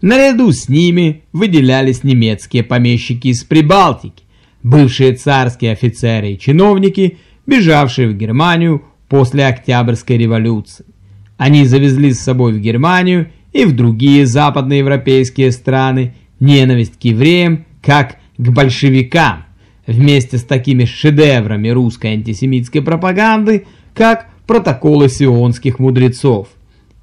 Наряду с ними выделялись немецкие помещики из Прибалтики, бывшие царские офицеры и чиновники, бежавшие в Германию после Октябрьской революции. Они завезли с собой в Германию и в другие западноевропейские страны ненависть к евреям как к большевикам, вместе с такими шедеврами русской антисемитской пропаганды, как протоколы сионских мудрецов.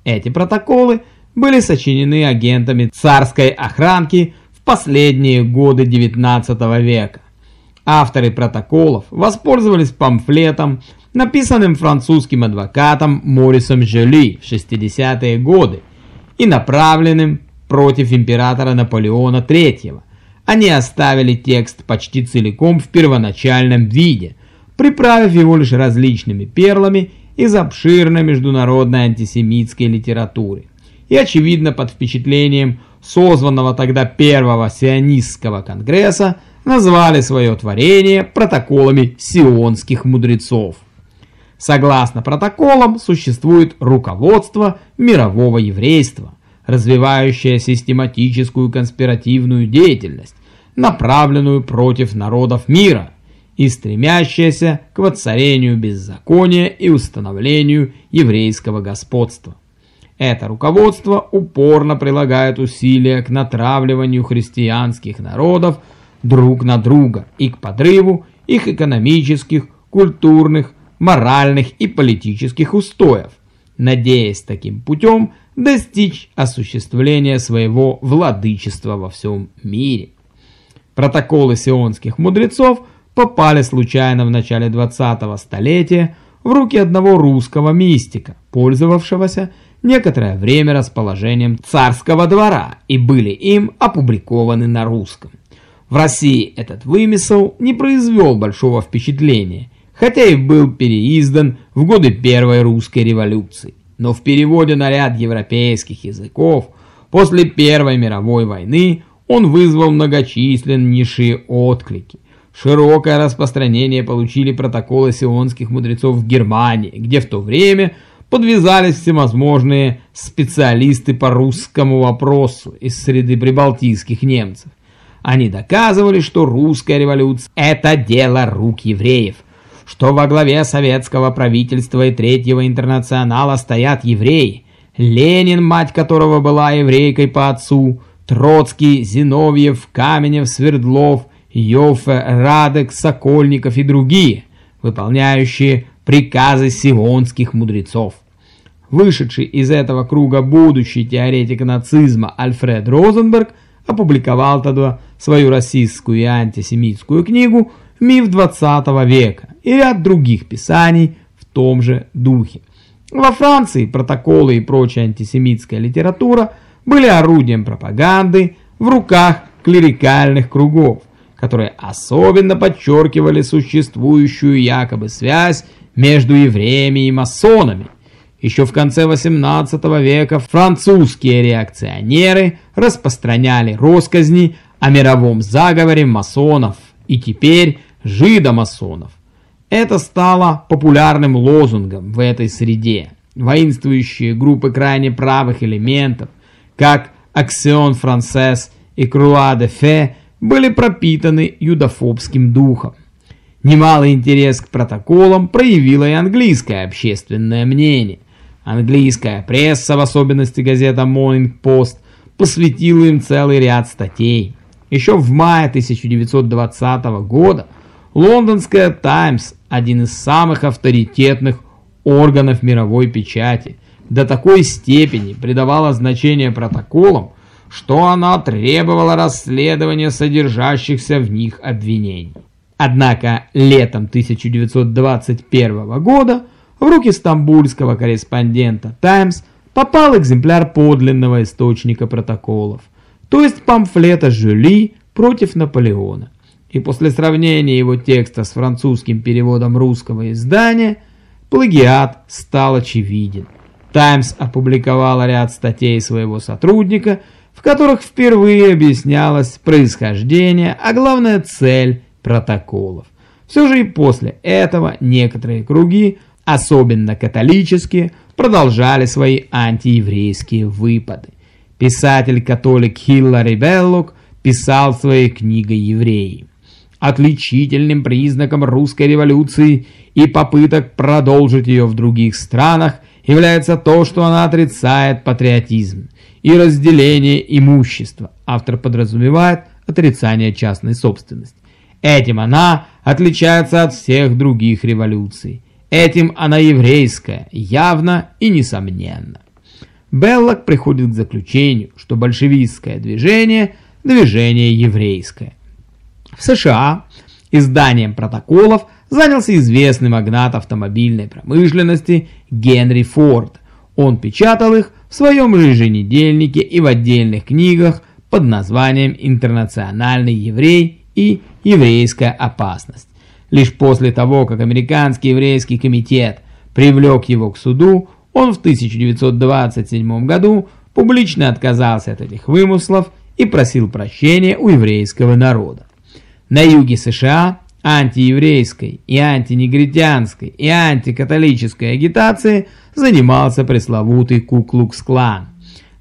Эти протоколы были сочинены агентами царской охранки в последние годы XIX века. Авторы протоколов воспользовались памфлетом, написанным французским адвокатом Морисом Жоли в 60-е годы и направленным против императора Наполеона III. Они оставили текст почти целиком в первоначальном виде, приправив его лишь различными перлами из обширной международной антисемитской литературы. И очевидно под впечатлением созванного тогда первого сионистского конгресса назвали свое творение протоколами сионских мудрецов. Согласно протоколам существует руководство мирового еврейства, развивающее систематическую конспиративную деятельность, направленную против народов мира и стремящаяся к воцарению беззакония и установлению еврейского господства. Это руководство упорно прилагает усилия к натравливанию христианских народов друг на друга и к подрыву их экономических, культурных, моральных и политических устоев, надеясь таким путем достичь осуществления своего владычества во всем мире. Протоколы сионских мудрецов попали случайно в начале 20-го столетия в руки одного русского мистика, пользовавшегося некоторое время расположением царского двора и были им опубликованы на русском. В России этот вымысел не произвел большого впечатления, хотя и был переиздан в годы Первой русской революции. Но в переводе на ряд европейских языков после Первой мировой войны он вызвал многочисленнейшие отклики. Широкое распространение получили протоколы сионских мудрецов в Германии, где в то время подвязались всевозможные специалисты по русскому вопросу из среды прибалтийских немцев. Они доказывали, что русская революция – это дело рук евреев, что во главе советского правительства и Третьего интернационала стоят евреи, Ленин, мать которого была еврейкой по отцу – Троцкий, Зиновьев, Каменев, Свердлов, Йофе, Радек, Сокольников и другие, выполняющие приказы сионских мудрецов. Вышедший из этого круга будущий теоретик нацизма Альфред Розенберг опубликовал тогда свою российскую и антисемитскую книгу «Миф 20 века» и ряд других писаний в том же духе. Во Франции протоколы и прочая антисемитская литература – были орудием пропаганды в руках клерикальных кругов, которые особенно подчеркивали существующую якобы связь между евреями и масонами. Еще в конце 18 века французские реакционеры распространяли россказни о мировом заговоре масонов и теперь жидомасонов. Это стало популярным лозунгом в этой среде. Воинствующие группы крайне правых элементов как Аксион Францесс и Круа де Фе, были пропитаны юдофобским духом. Немалый интерес к протоколам проявило и английское общественное мнение. Английская пресса, в особенности газета Morning Post, посвятила им целый ряд статей. Еще в мае 1920 года лондонская Times, один из самых авторитетных органов мировой печати, до такой степени придавала значение протоколам, что она требовала расследования содержащихся в них обвинений. Однако летом 1921 года в руки стамбульского корреспондента «Таймс» попал экземпляр подлинного источника протоколов, то есть памфлета Жюли против Наполеона. И после сравнения его текста с французским переводом русского издания, плагиат стал очевиден. Таймс опубликовала ряд статей своего сотрудника, в которых впервые объяснялось происхождение, а главная цель протоколов. Все же и после этого некоторые круги, особенно католические, продолжали свои антиеврейские выпады. писатель-католик Хиллари Беллок писал в своей книге «Евреи». Отличительным признаком русской революции и попыток продолжить ее в других странах является то, что она отрицает патриотизм и разделение имущества. Автор подразумевает отрицание частной собственности. Этим она отличается от всех других революций. Этим она еврейская, явно и несомненно. Беллок приходит к заключению, что большевистское движение – движение еврейское. В США изданием протоколов занялся известный магнат автомобильной промышленности Генри Форд. Он печатал их в своем еженедельнике и в отдельных книгах под названием «Интернациональный еврей» и «Еврейская опасность». Лишь после того, как Американский еврейский комитет привлек его к суду, он в 1927 году публично отказался от этих вымыслов и просил прощения у еврейского народа. На юге США антиеврейской и антинегритянской и антикатолической агитации занимался пресловутый Куклукс-клан.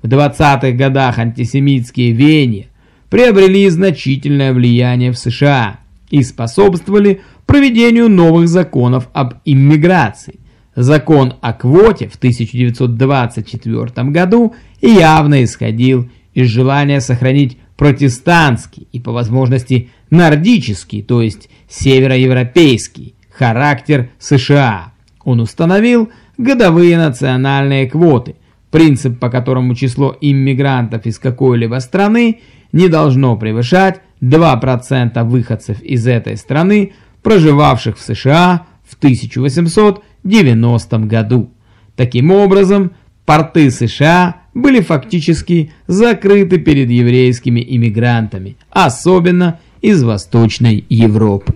В 20-х годах антисемитские веяния приобрели значительное влияние в США и способствовали проведению новых законов об иммиграции. Закон о квоте в 1924 году явно исходил из желания сохранить протестантский и по возможности нордический, то есть североевропейский характер США. Он установил годовые национальные квоты, принцип по которому число иммигрантов из какой-либо страны не должно превышать 2% выходцев из этой страны, проживавших в США в 1890 году. Таким образом, порты США были фактически закрыты перед еврейскими иммигрантами, особенно из Восточной Европы.